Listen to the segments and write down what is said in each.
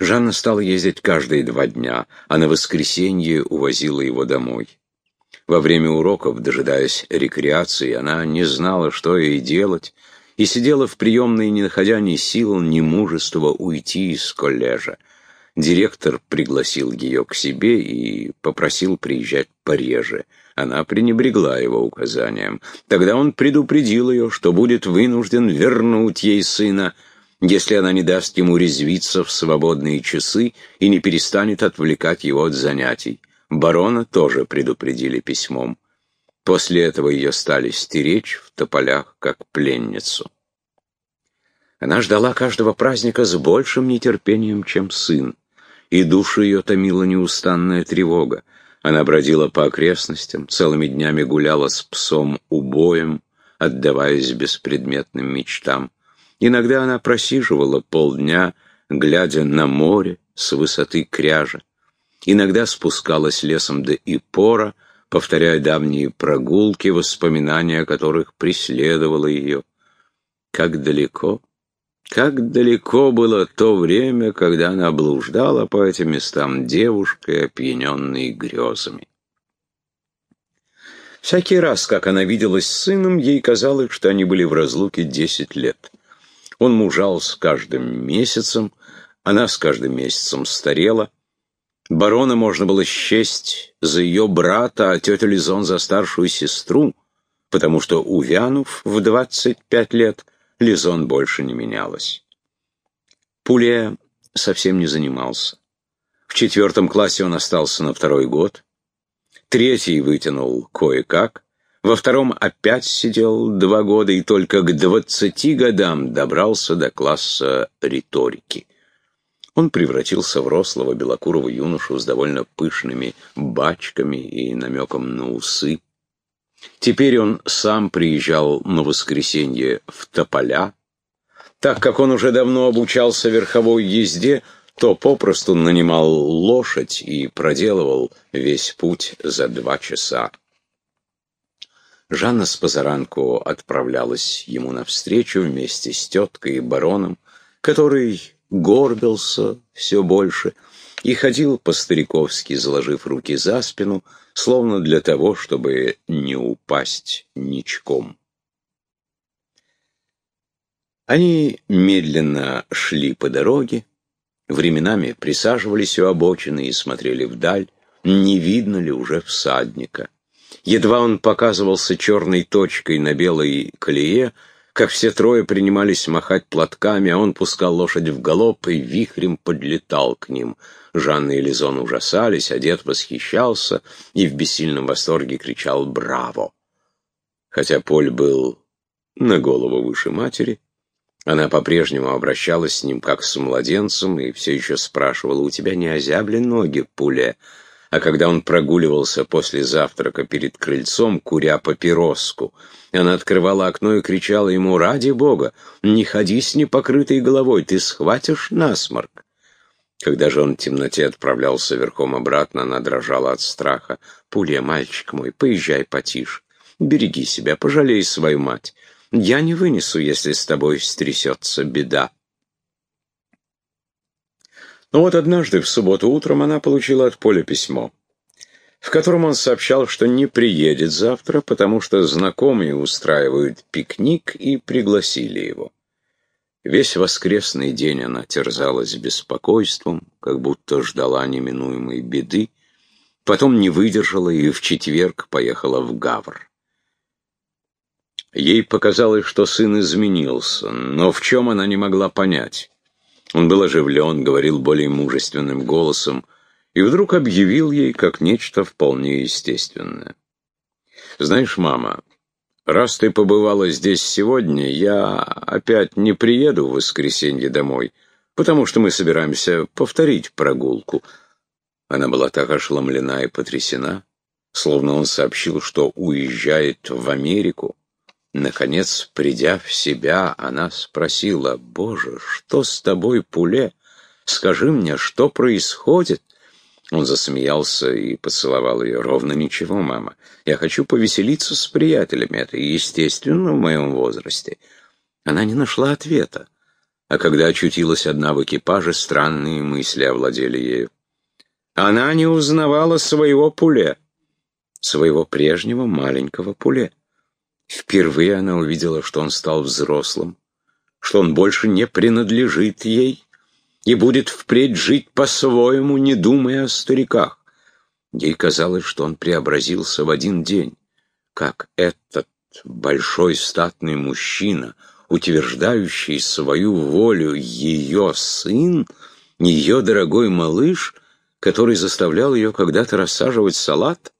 Жанна стала ездить каждые два дня, а на воскресенье увозила его домой. Во время уроков, дожидаясь рекреации, она не знала, что ей делать, и сидела в приемной, не находя ни сил, ни мужества уйти из коллежа. Директор пригласил ее к себе и попросил приезжать пореже. Она пренебрегла его указаниям. Тогда он предупредил ее, что будет вынужден вернуть ей сына, если она не даст ему резвиться в свободные часы и не перестанет отвлекать его от занятий. Барона тоже предупредили письмом. После этого ее стали стеречь в тополях, как пленницу. Она ждала каждого праздника с большим нетерпением, чем сын, и душу ее томила неустанная тревога. Она бродила по окрестностям, целыми днями гуляла с псом убоем, отдаваясь беспредметным мечтам. Иногда она просиживала полдня, глядя на море с высоты кряжа. Иногда спускалась лесом до Ипора, повторяя давние прогулки, воспоминания о которых преследовало ее. Как далеко, как далеко было то время, когда она блуждала по этим местам девушкой, опьяненной грезами. Всякий раз, как она виделась с сыном, ей казалось, что они были в разлуке десять лет. Он мужал с каждым месяцем, она с каждым месяцем старела. Барона можно было счесть за ее брата, а тетю Лизон за старшую сестру, потому что, увянув в двадцать пять лет, Лизон больше не менялась. Пуле совсем не занимался. В четвертом классе он остался на второй год. Третий вытянул кое-как. Во втором опять сидел два года и только к двадцати годам добрался до класса риторики. Он превратился в рослого белокурого юношу с довольно пышными бачками и намеком на усы. Теперь он сам приезжал на воскресенье в Тополя. Так как он уже давно обучался верховой езде, то попросту нанимал лошадь и проделывал весь путь за два часа. Жанна с позаранку отправлялась ему навстречу вместе с теткой и бароном, который горбился все больше и ходил по-стариковски, заложив руки за спину, словно для того, чтобы не упасть ничком. Они медленно шли по дороге, временами присаживались у обочины и смотрели вдаль, не видно ли уже всадника. Едва он показывался черной точкой на белой колее, как все трое принимались махать платками, а он пускал лошадь в галоп и вихрем подлетал к ним. Жанна и Лизон ужасались, а дед восхищался и в бессильном восторге кричал «Браво!». Хотя Поль был на голову выше матери, она по-прежнему обращалась с ним как с младенцем и все еще спрашивала «У тебя не озябли ноги, Пуле?» А когда он прогуливался после завтрака перед крыльцом, куря папироску, она открывала окно и кричала ему «Ради Бога, не ходи с непокрытой головой, ты схватишь насморк». Когда же он в темноте отправлялся верхом обратно, она дрожала от страха. «Пуля, мальчик мой, поезжай потише. Береги себя, пожалей свою мать. Я не вынесу, если с тобой стрясется беда». Но вот однажды в субботу утром она получила от Поля письмо, в котором он сообщал, что не приедет завтра, потому что знакомые устраивают пикник и пригласили его. Весь воскресный день она терзалась беспокойством, как будто ждала неминуемой беды, потом не выдержала и в четверг поехала в Гавр. Ей показалось, что сын изменился, но в чем она не могла понять. Он был оживлен, говорил более мужественным голосом и вдруг объявил ей как нечто вполне естественное. «Знаешь, мама, раз ты побывала здесь сегодня, я опять не приеду в воскресенье домой, потому что мы собираемся повторить прогулку». Она была так ошеломлена и потрясена, словно он сообщил, что уезжает в Америку. Наконец, придя в себя, она спросила, «Боже, что с тобой, Пуле? Скажи мне, что происходит?» Он засмеялся и поцеловал ее. «Ровно ничего, мама. Я хочу повеселиться с приятелями. Это естественно в моем возрасте». Она не нашла ответа. а когда очутилась одна в экипаже, странные мысли овладели ею. Она не узнавала своего пуле, своего прежнего маленького пуле. Впервые она увидела, что он стал взрослым, что он больше не принадлежит ей и будет впредь жить по-своему, не думая о стариках. Ей казалось, что он преобразился в один день, как этот большой статный мужчина, утверждающий свою волю ее сын, ее дорогой малыш, который заставлял ее когда-то рассаживать салат.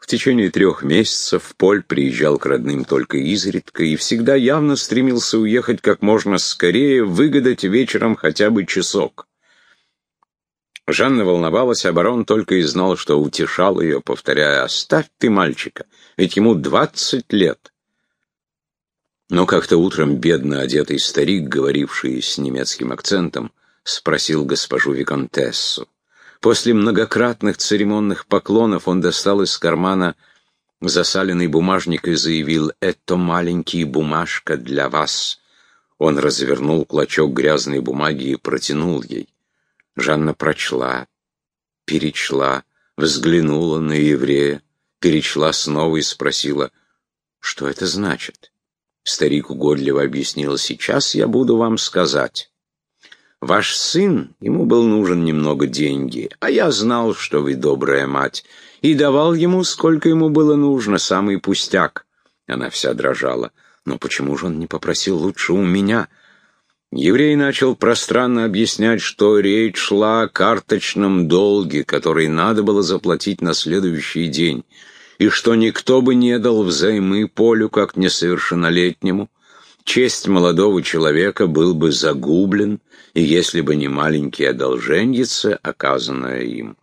В течение трех месяцев Поль приезжал к родным только изредка и всегда явно стремился уехать как можно скорее, выгадать вечером хотя бы часок. Жанна волновалась, а барон только и знал, что утешал ее, повторяя «Оставь ты мальчика, ведь ему двадцать лет». Но как-то утром бедно одетый старик, говоривший с немецким акцентом, спросил госпожу Виконтессу. После многократных церемонных поклонов он достал из кармана засаленный бумажник и заявил «Это маленький бумажка для вас». Он развернул клочок грязной бумаги и протянул ей. Жанна прочла, перечла, взглянула на еврея, перечла снова и спросила, что это значит. Старик угодливо объяснил, сейчас я буду вам сказать. Ваш сын, ему был нужен немного деньги, а я знал, что вы добрая мать, и давал ему, сколько ему было нужно, самый пустяк. Она вся дрожала. Но почему же он не попросил лучше у меня? Еврей начал пространно объяснять, что речь шла о карточном долге, который надо было заплатить на следующий день, и что никто бы не дал взаймы Полю как несовершеннолетнему. Честь молодого человека был бы загублен, и если бы не маленькие одолженьицы, оказанное им.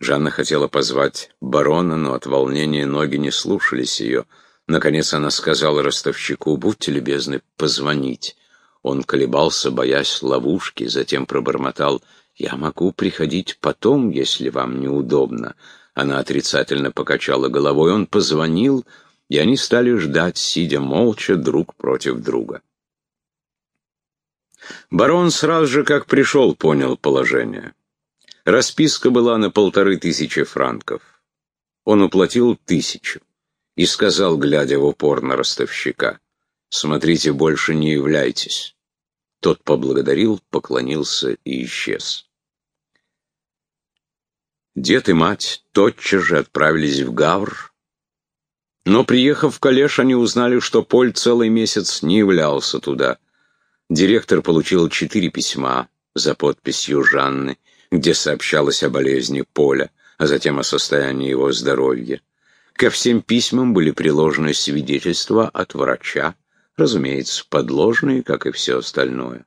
Жанна хотела позвать барона, но от волнения ноги не слушались ее. Наконец она сказала ростовщику, «Будьте любезны позвонить». Он колебался, боясь ловушки, затем пробормотал «Я могу приходить потом, если вам неудобно». Она отрицательно покачала головой. Он позвонил, и они стали ждать, сидя молча друг против друга. Барон сразу же, как пришел, понял положение. Расписка была на полторы тысячи франков. Он уплатил тысячу и сказал, глядя в упор на ростовщика, «Смотрите, больше не являйтесь». Тот поблагодарил, поклонился и исчез. Дед и мать тотчас же отправились в Гавр, но, приехав в Калеш, они узнали, что Поль целый месяц не являлся туда. Директор получил четыре письма за подписью Жанны, где сообщалось о болезни Поля, а затем о состоянии его здоровья. Ко всем письмам были приложены свидетельства от врача, разумеется, подложные, как и все остальное.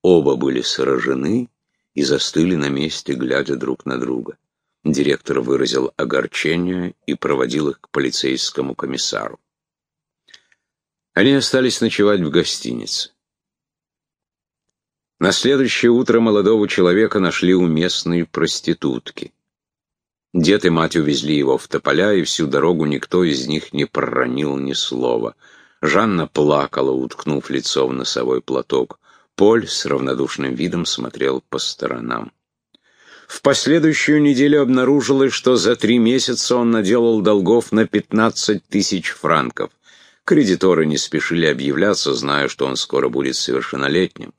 Оба были сражены и застыли на месте, глядя друг на друга. Директор выразил огорчение и проводил их к полицейскому комиссару. Они остались ночевать в гостинице. На следующее утро молодого человека нашли у местной проститутки. Дед и мать увезли его в тополя, и всю дорогу никто из них не проронил ни слова. Жанна плакала, уткнув лицо в носовой платок. Поль с равнодушным видом смотрел по сторонам. В последующую неделю обнаружилось, что за три месяца он наделал долгов на 15 тысяч франков. Кредиторы не спешили объявляться, зная, что он скоро будет совершеннолетним.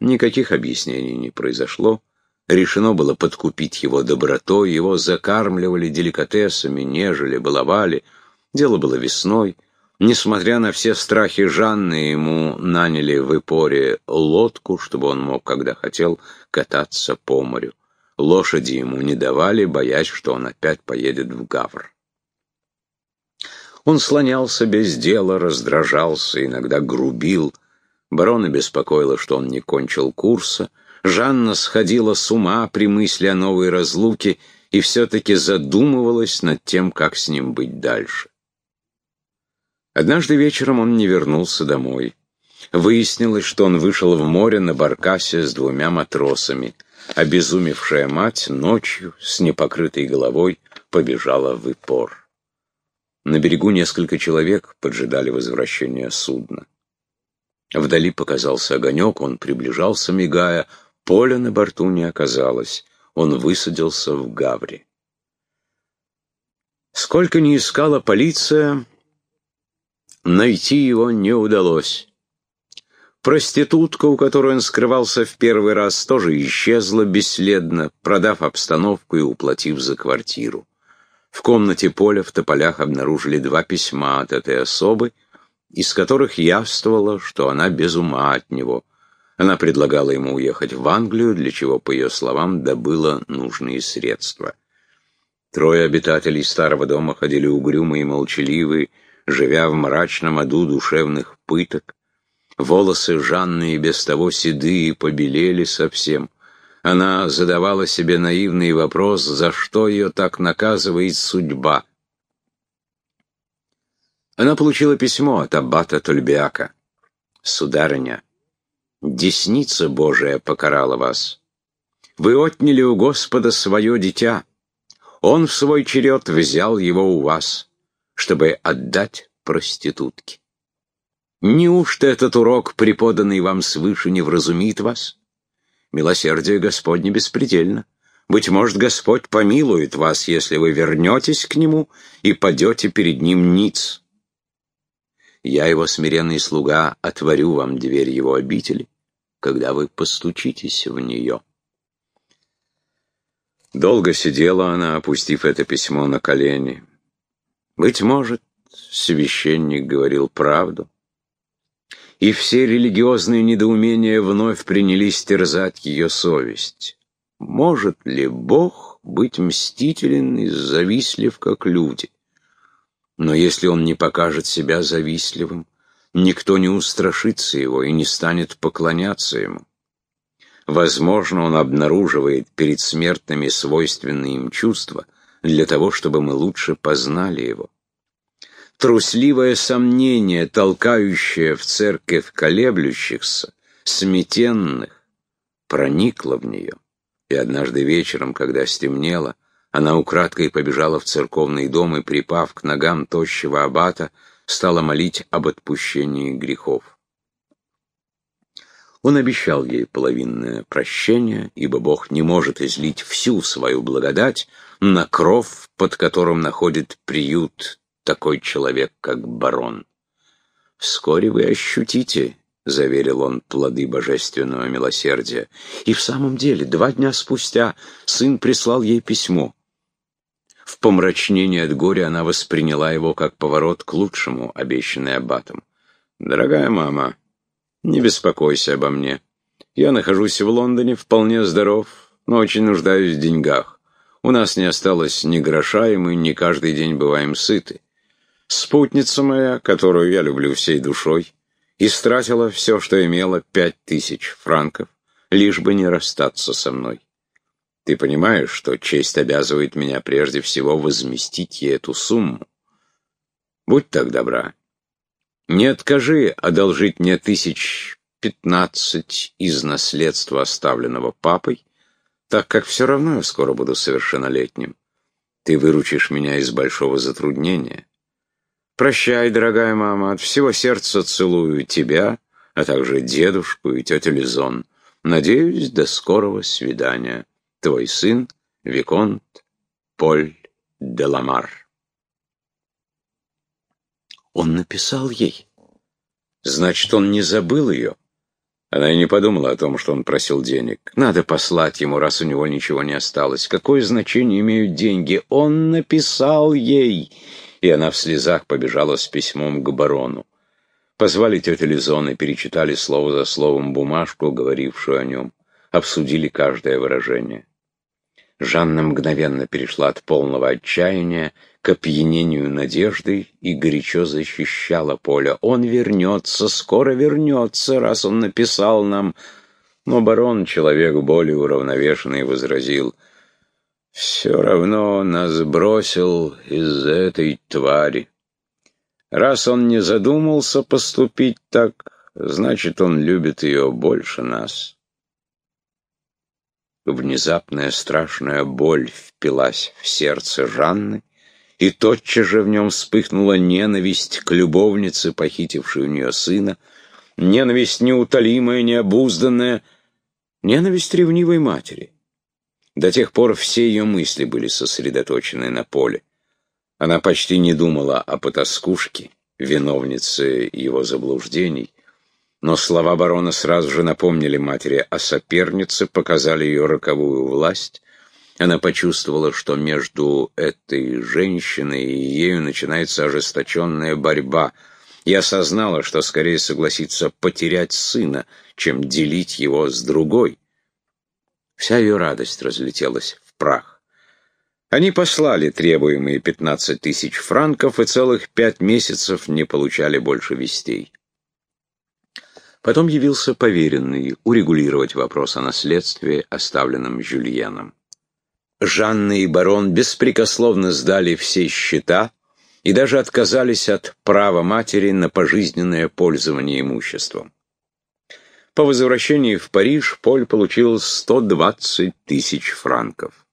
Никаких объяснений не произошло. Решено было подкупить его добротой, его закармливали деликатесами, нежели, баловали. Дело было весной. Несмотря на все страхи Жанны, ему наняли в Ипоре лодку, чтобы он мог, когда хотел, кататься по морю. Лошади ему не давали, боясь, что он опять поедет в Гавр. Он слонялся без дела, раздражался, иногда грубил, Барона беспокоило, что он не кончил курса. Жанна сходила с ума при мысли о новой разлуке и все-таки задумывалась над тем, как с ним быть дальше. Однажды вечером он не вернулся домой. Выяснилось, что он вышел в море на баркасе с двумя матросами. Обезумевшая мать ночью с непокрытой головой побежала в Ипор. На берегу несколько человек поджидали возвращения судна. Вдали показался огонек, он приближался, мигая. Поля на борту не оказалось. Он высадился в Гаври. Сколько ни искала полиция, найти его не удалось. Проститутка, у которой он скрывался в первый раз, тоже исчезла бесследно, продав обстановку и уплатив за квартиру. В комнате Поля в тополях обнаружили два письма от этой особы, из которых явствовало, что она без ума от него. Она предлагала ему уехать в Англию, для чего, по ее словам, добыла нужные средства. Трое обитателей старого дома ходили угрюмые и молчаливые, живя в мрачном аду душевных пыток. Волосы Жанны и без того седые побелели совсем. Она задавала себе наивный вопрос, за что ее так наказывает судьба. Она получила письмо от аббата Тульбиака. «Сударыня, десница Божия покарала вас. Вы отняли у Господа свое дитя. Он в свой черед взял его у вас, чтобы отдать проститутке. Неужто этот урок, преподанный вам свыше, не вразумит вас?» Милосердие Господне беспредельно. Быть может, Господь помилует вас, если вы вернетесь к Нему и падете перед Ним ниц. Я, Его смиренный слуга, отворю вам дверь Его обители, когда вы постучитесь в нее. Долго сидела она, опустив это письмо на колени. Быть может, священник говорил правду и все религиозные недоумения вновь принялись терзать ее совесть. Может ли Бог быть мстителен и завистлив, как люди? Но если он не покажет себя завистливым, никто не устрашится его и не станет поклоняться ему. Возможно, он обнаруживает перед смертными свойственные им чувства для того, чтобы мы лучше познали его трусливое сомнение, толкающее в церковь колеблющихся, сметенных, проникло в нее. И однажды вечером, когда стемнело, она украдкой побежала в церковный дом и, припав к ногам тощего аббата, стала молить об отпущении грехов. Он обещал ей половинное прощение, ибо Бог не может излить всю свою благодать на кров, под которым находит приют такой человек, как барон. «Вскоре вы ощутите», — заверил он, — «плоды божественного милосердия». И в самом деле, два дня спустя сын прислал ей письмо. В помрачнении от горя она восприняла его как поворот к лучшему, обещанный аббатом. «Дорогая мама, не беспокойся обо мне. Я нахожусь в Лондоне, вполне здоров, но очень нуждаюсь в деньгах. У нас не осталось ни гроша, и мы не каждый день бываем сыты. Спутница моя, которую я люблю всей душой, истратила все, что имела, пять тысяч франков, лишь бы не расстаться со мной. Ты понимаешь, что честь обязывает меня прежде всего возместить ей эту сумму? Будь так добра. Не откажи одолжить мне тысяч пятнадцать из наследства, оставленного папой, так как все равно я скоро буду совершеннолетним. Ты выручишь меня из большого затруднения. Прощай, дорогая мама, от всего сердца целую тебя, а также дедушку и тетю Лизон. Надеюсь, до скорого свидания. Твой сын, Виконт Поль де Ламар. Он написал ей. Значит, он не забыл ее. Она и не подумала о том, что он просил денег. Надо послать ему, раз у него ничего не осталось. Какое значение имеют деньги? Он написал ей и она в слезах побежала с письмом к барону. Позвали тетю Лизон и перечитали слово за словом бумажку, говорившую о нем. Обсудили каждое выражение. Жанна мгновенно перешла от полного отчаяния к опьянению надеждой и горячо защищала Поля. «Он вернется, скоро вернется, раз он написал нам...» Но барон, человек более уравновешенный, возразил — все равно нас бросил из-за этой твари. Раз он не задумался поступить так, значит, он любит ее больше нас. Внезапная страшная боль впилась в сердце Жанны, и тотчас же в нем вспыхнула ненависть к любовнице, похитившей у нее сына, ненависть неутолимая, необузданная, ненависть ревнивой матери. До тех пор все ее мысли были сосредоточены на поле. Она почти не думала о потаскушке, виновнице его заблуждений, но слова барона сразу же напомнили матери о сопернице, показали ее роковую власть. Она почувствовала, что между этой женщиной и ею начинается ожесточенная борьба, и осознала, что скорее согласится потерять сына, чем делить его с другой. Вся ее радость разлетелась в прах. Они послали требуемые пятнадцать тысяч франков и целых пять месяцев не получали больше вестей. Потом явился поверенный урегулировать вопрос о наследстве, оставленном Жюльеном. Жанна и барон беспрекословно сдали все счета и даже отказались от права матери на пожизненное пользование имуществом. По возвращении в Париж Поль получил 120 тысяч франков.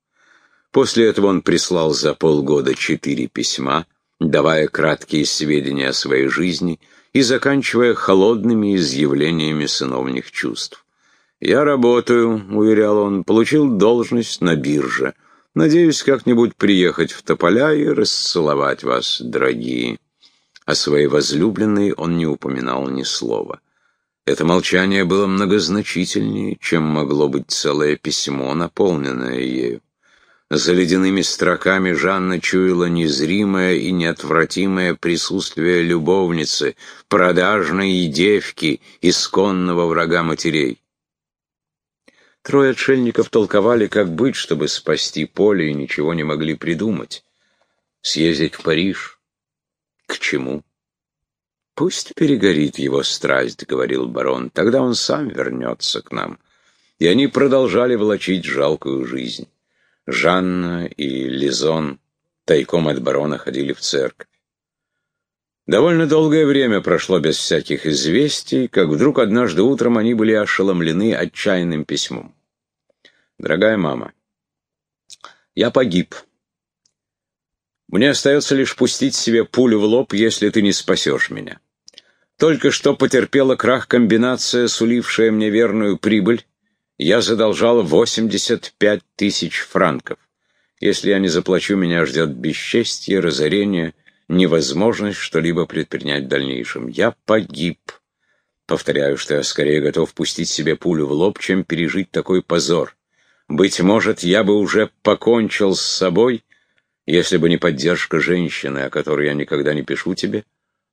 После этого он прислал за полгода четыре письма, давая краткие сведения о своей жизни – и заканчивая холодными изъявлениями сыновних чувств. «Я работаю», — уверял он, — «получил должность на бирже. Надеюсь как-нибудь приехать в Тополя и расцеловать вас, дорогие». О своей возлюбленной он не упоминал ни слова. Это молчание было многозначительнее, чем могло быть целое письмо, наполненное ею. За ледяными строками Жанна чуяла незримое и неотвратимое присутствие любовницы, продажной девки, исконного врага матерей. Трое отшельников толковали, как быть, чтобы спасти поле, и ничего не могли придумать. Съездить в Париж? К чему? «Пусть перегорит его страсть», — говорил барон, — «тогда он сам вернется к нам». И они продолжали влачить жалкую жизнь. Жанна и Лизон тайком от барона ходили в церковь. Довольно долгое время прошло без всяких известий, как вдруг однажды утром они были ошеломлены отчаянным письмом. «Дорогая мама, я погиб. Мне остается лишь пустить себе пулю в лоб, если ты не спасешь меня. Только что потерпела крах комбинация, сулившая мне верную прибыль, я задолжал 85 тысяч франков. Если я не заплачу, меня ждет бесчестье, разорение, невозможность что-либо предпринять в дальнейшем. Я погиб. Повторяю, что я скорее готов пустить себе пулю в лоб, чем пережить такой позор. Быть может, я бы уже покончил с собой, если бы не поддержка женщины, о которой я никогда не пишу тебе,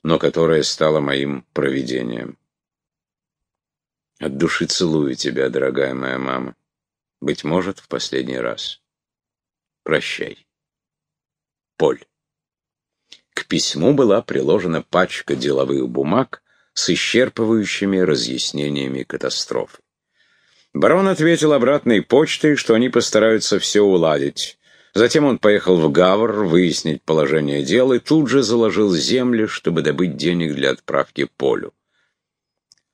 но которая стала моим провидением. От души целую тебя, дорогая моя мама. Быть может, в последний раз. Прощай. Поль. К письму была приложена пачка деловых бумаг с исчерпывающими разъяснениями катастрофы. Барон ответил обратной почтой, что они постараются все уладить. Затем он поехал в Гавр выяснить положение дел и тут же заложил земли, чтобы добыть денег для отправки Полю.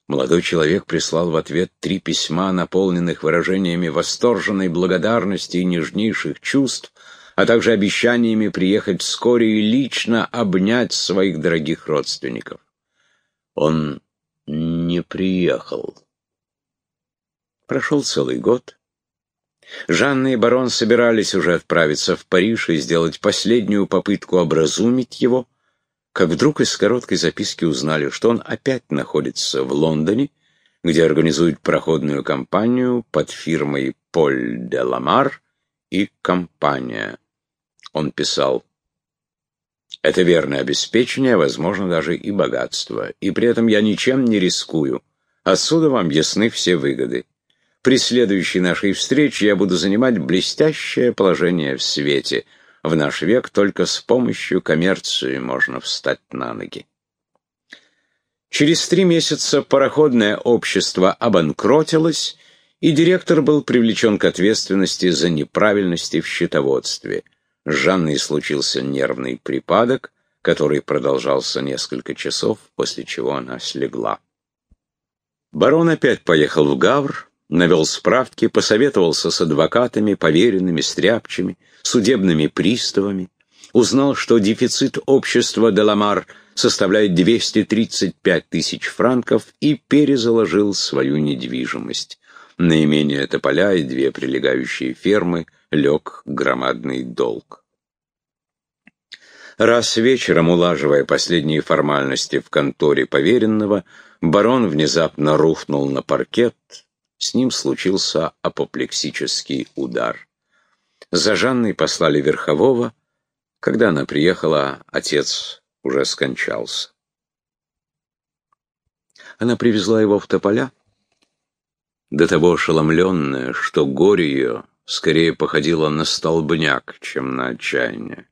Молодой человек прислал в ответ три письма, наполненных выражениями восторженной благодарности и нежнейших чувств, а также обещаниями приехать вскоре и лично обнять своих дорогих родственников. Он не приехал. Прошел целый год. Жанна и барон собирались уже отправиться в Париж и сделать последнюю попытку образумить его, как вдруг из короткой записки узнали, что он опять находится в Лондоне, где организует проходную кампанию под фирмой Поль де Ламар и компания. Он писал, «Это верное обеспечение, возможно, даже и богатство, и при этом я ничем не рискую. Отсюда вам ясны все выгоды. При следующей нашей встрече я буду занимать блестящее положение в свете». В наш век только с помощью коммерции можно встать на ноги. Через три месяца пароходное общество обанкротилось, и директор был привлечен к ответственности за неправильности в счетоводстве. С Жанной случился нервный припадок, который продолжался несколько часов, после чего она слегла. Барон опять поехал в Гавр, навел справки, посоветовался с адвокатами, поверенными, стряпчими, судебными приставами, узнал, что дефицит общества Деламар составляет 235 тысяч франков и перезаложил свою недвижимость. На имение Тополя и две прилегающие фермы лег громадный долг. Раз вечером, улаживая последние формальности в конторе поверенного, барон внезапно рухнул на паркет, с ним случился апоплексический удар. За Жанной послали Верхового, когда она приехала, отец уже скончался. Она привезла его в тополя, до того ошеломленная, что горе ее скорее походило на столбняк, чем на отчаяние.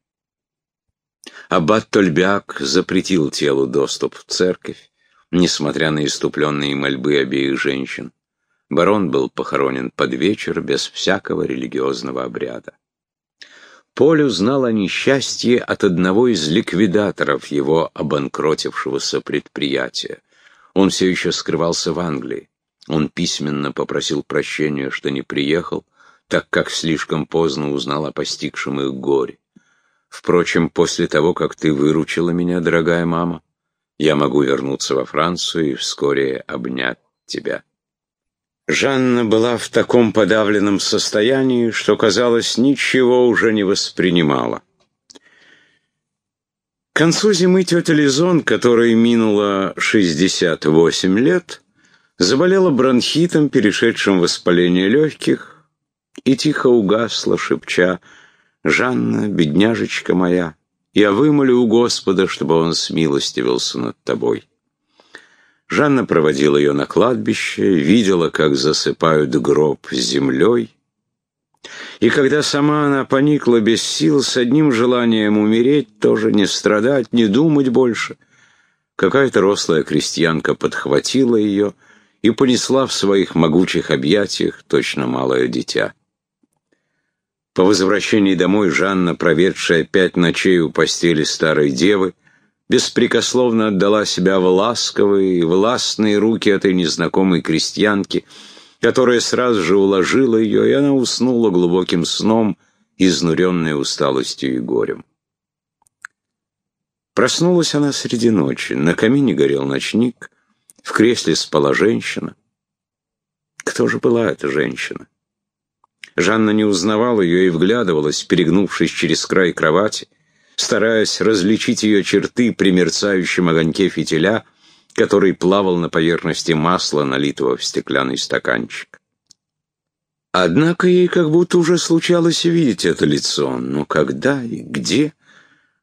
Аббат Тольбяк запретил телу доступ в церковь, несмотря на иступленные мольбы обеих женщин. Барон был похоронен под вечер без всякого религиозного обряда. Поль узнал о несчастье от одного из ликвидаторов его обанкротившегося предприятия. Он все еще скрывался в Англии. Он письменно попросил прощения, что не приехал, так как слишком поздно узнал о постигшем их горе. Впрочем, после того, как ты выручила меня, дорогая мама, я могу вернуться во Францию и вскоре обнять тебя. Жанна была в таком подавленном состоянии, что, казалось, ничего уже не воспринимала. К концу зимы тетя Лизон, которой минуло 68 лет, заболела бронхитом, перешедшим в воспаление легких, и тихо угасла, шепча, «Жанна, бедняжечка моя, я вымолю у Господа, чтобы он смилостивился над тобой». Жанна проводила ее на кладбище, видела, как засыпают гроб землей. И когда сама она поникла без сил, с одним желанием умереть, тоже не страдать, не думать больше, какая-то рослая крестьянка подхватила ее и понесла в своих могучих объятиях точно малое дитя. По возвращении домой Жанна, проведшая пять ночей у постели старой девы, беспрекословно отдала себя в ласковые, властные руки этой незнакомой крестьянки, которая сразу же уложила ее, и она уснула глубоким сном, изнуренной усталостью и горем. Проснулась она среди ночи, на камине горел ночник, в кресле спала женщина. Кто же была эта женщина? Жанна не узнавала ее и вглядывалась, перегнувшись через край кровати, стараясь различить ее черты при мерцающем огоньке фитиля, который плавал на поверхности масла, налитого в стеклянный стаканчик. Однако ей как будто уже случалось видеть это лицо, но когда и где?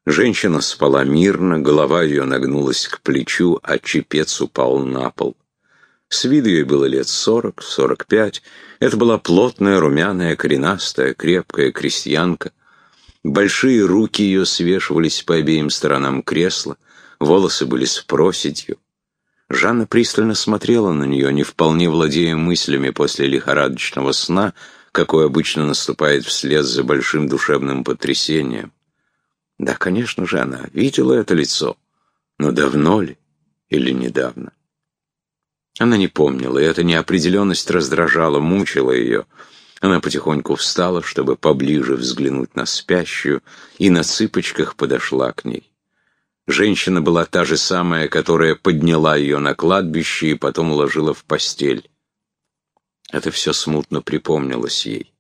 Женщина спала мирно, голова ее нагнулась к плечу, а чепец упал на пол. С виду ей было лет сорок, сорок пять. Это была плотная, румяная, коренастая, крепкая крестьянка, Большие руки ее свешивались по обеим сторонам кресла, волосы были с проседью. Жанна пристально смотрела на нее, не вполне владея мыслями после лихорадочного сна, какой обычно наступает вслед за большим душевным потрясением. Да, конечно же, она видела это лицо, но давно ли или недавно? Она не помнила, и эта неопределенность раздражала, мучила ее — она потихоньку встала, чтобы поближе взглянуть на спящую, и на цыпочках подошла к ней. Женщина была та же самая, которая подняла ее на кладбище и потом уложила в постель. Это все смутно припомнилось ей.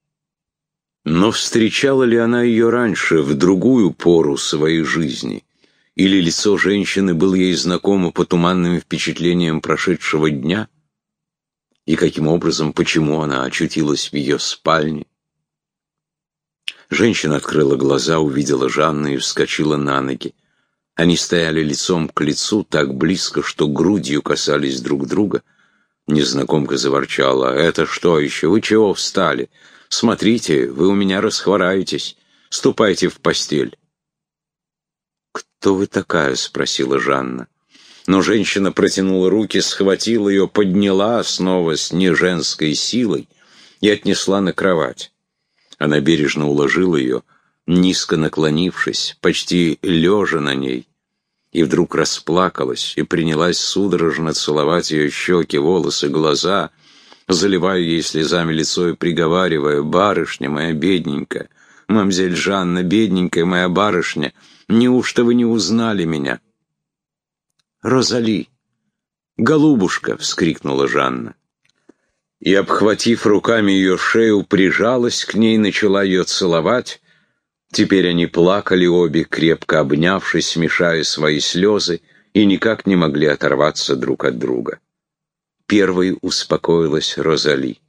Но встречала ли она ее раньше, в другую пору своей жизни? Или лицо женщины было ей знакомо по туманным впечатлениям прошедшего дня — и каким образом, почему она очутилась в ее спальне. Женщина открыла глаза, увидела Жанну и вскочила на ноги. Они стояли лицом к лицу так близко, что грудью касались друг друга. Незнакомка заворчала. «Это что еще? Вы чего встали? Смотрите, вы у меня расхвораетесь. Ступайте в постель». «Кто вы такая?» — спросила Жанна но женщина протянула руки, схватила ее, подняла снова с неженской силой и отнесла на кровать. Она бережно уложила ее, низко наклонившись, почти лежа на ней, и вдруг расплакалась и принялась судорожно целовать ее щеки, волосы, глаза, заливая ей слезами лицо и приговаривая, «Барышня моя бедненькая, мамзель Жанна, бедненькая моя барышня, неужто вы не узнали меня?» Розали! Голубушка!» — вскрикнула Жанна. И, обхватив руками ее шею, прижалась к ней, начала ее целовать. Теперь они плакали обе, крепко обнявшись, смешая свои слезы, и никак не могли оторваться друг от друга. Первой успокоилась Розали.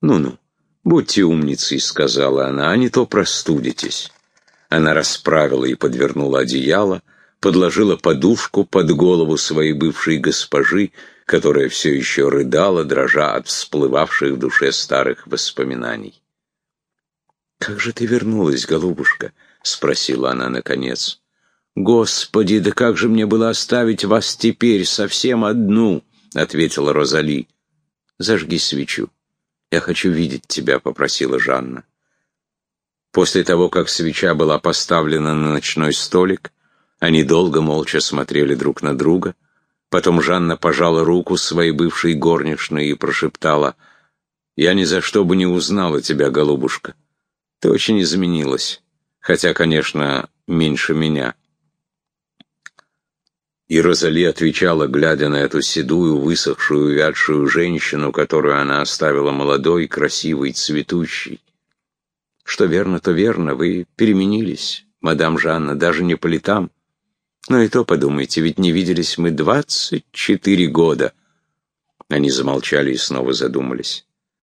«Ну-ну, будьте умницей», — сказала она, — «а не то простудитесь». Она расправила и подвернула одеяло, подложила подушку под голову своей бывшей госпожи, которая все еще рыдала, дрожа от всплывавших в душе старых воспоминаний. «Как же ты вернулась, голубушка?» — спросила она наконец. «Господи, да как же мне было оставить вас теперь совсем одну?» — ответила Розали. «Зажги свечу. Я хочу видеть тебя», — попросила Жанна. После того, как свеча была поставлена на ночной столик, они долго молча смотрели друг на друга. Потом Жанна пожала руку своей бывшей горничной и прошептала, «Я ни за что бы не узнала тебя, голубушка. Ты очень изменилась, хотя, конечно, меньше меня». И Розали отвечала, глядя на эту седую, высохшую, вядшую женщину, которую она оставила молодой, красивой, цветущей. Что верно, то верно, вы переменились, мадам Жанна, даже не по летам. Но и то подумайте, ведь не виделись мы двадцать четыре года. Они замолчали и снова задумались.